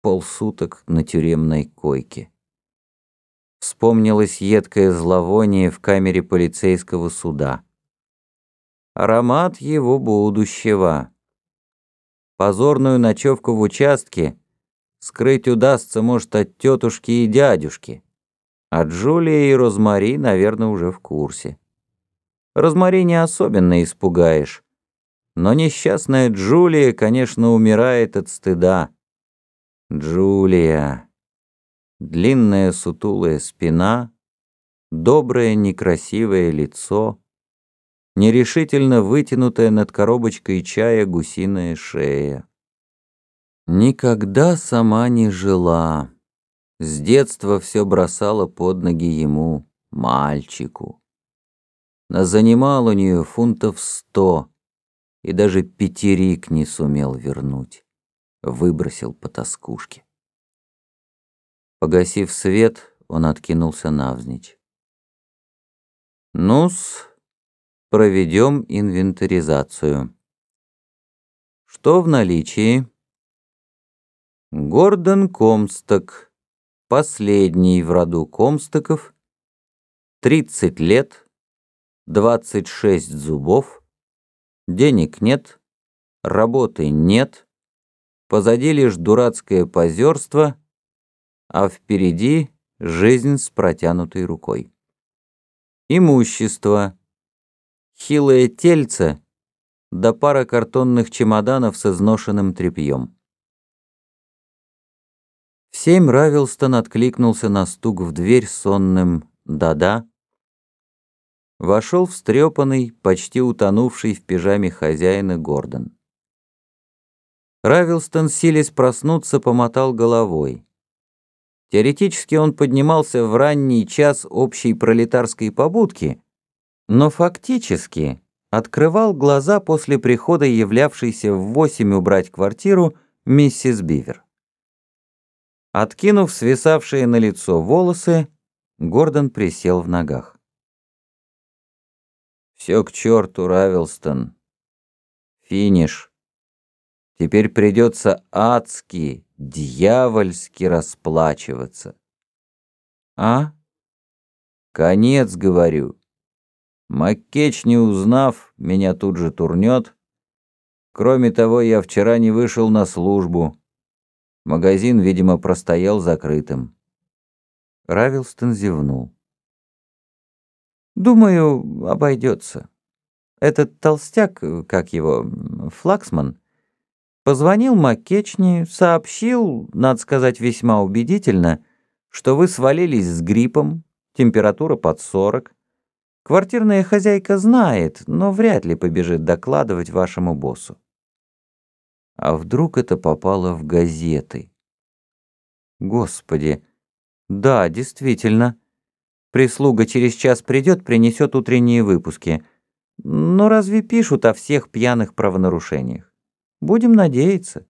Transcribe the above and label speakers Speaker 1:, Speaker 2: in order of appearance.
Speaker 1: полсуток на тюремной койке. Вспомнилось едкое зловоние в камере полицейского суда. Аромат его будущего. Позорную ночевку в участке скрыть удастся, может, от тетушки и дядюшки. А Джулия и Розмари, наверное, уже в курсе. Розмари не особенно испугаешь. Но несчастная Джулия, конечно, умирает от стыда. Джулия. Длинная сутулая спина, доброе некрасивое лицо, нерешительно вытянутая над коробочкой чая гусиная шея. Никогда сама не жила. С детства все бросала под ноги ему, мальчику. Занимал у нее фунтов сто, и даже пятерик не сумел вернуть. Выбросил по тоскушке. Погасив свет, он откинулся навзничь. «Ну-с, проведем инвентаризацию. Что в наличии?» Гордон Комсток, последний в роду Комстоков, 30 лет, 26 зубов, денег нет, работы нет, позади лишь дурацкое позерство, а впереди жизнь с протянутой рукой. Имущество. Хилое тельце, да пара картонных чемоданов с изношенным тряпьем. В семь Равилстон откликнулся на стук в дверь сонным «да-да». Вошел встрепанный, почти утонувший в пижаме хозяина Гордон. Равилстон, силясь проснуться, помотал головой. Теоретически он поднимался в ранний час общей пролетарской побудки, но фактически открывал глаза после прихода являвшейся в восемь убрать квартиру миссис Бивер. Откинув свисавшие на лицо волосы, Гордон присел в ногах. «Все к черту, Равилстон. Финиш. Теперь придется адски, дьявольски расплачиваться». «А? Конец, говорю. Маккеч, не узнав, меня тут же турнет. Кроме того, я вчера не вышел на службу». Магазин, видимо, простоял закрытым. Равилстон зевнул. «Думаю, обойдется. Этот толстяк, как его, Флаксман, позвонил Маккечни, сообщил, надо сказать, весьма убедительно, что вы свалились с гриппом, температура под 40. Квартирная хозяйка знает, но вряд ли побежит докладывать вашему боссу. А вдруг это попало в газеты? Господи, да, действительно. Прислуга через час придет, принесет утренние выпуски. Но разве пишут о всех пьяных правонарушениях? Будем надеяться.